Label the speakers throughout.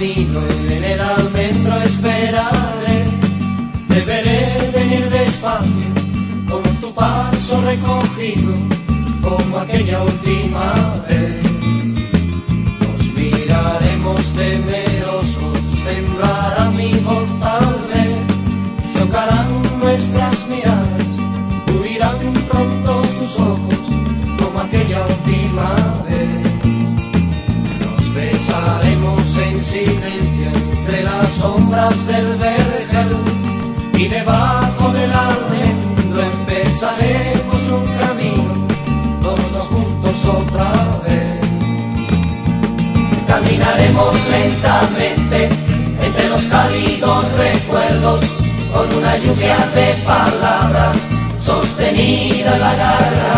Speaker 1: camino en el almendro esperaré. Deberé venir despacio, con tu paso recogido, como aquella última vez. Nos miraremos temerosos, temblará mi voz del vergel y debajo del almendro empezaremos un camino, los dos juntos otra vez. Caminaremos lentamente entre los cálidos recuerdos con una lluvia de palabras sostenida en la garganta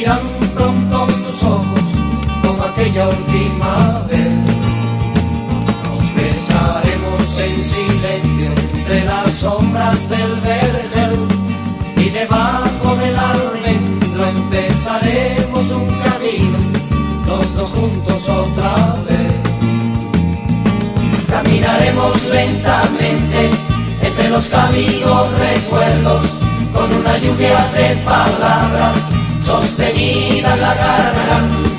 Speaker 1: huirán pronto tus ojos, como aquella última vez. Nos besaremos en silencio entre las sombras del vergel y debajo del almendro empezaremos un camino, los dos juntos otra vez. Caminaremos lentamente entre los cálidos recuerdos con una lluvia de palabras sostenida en la garganta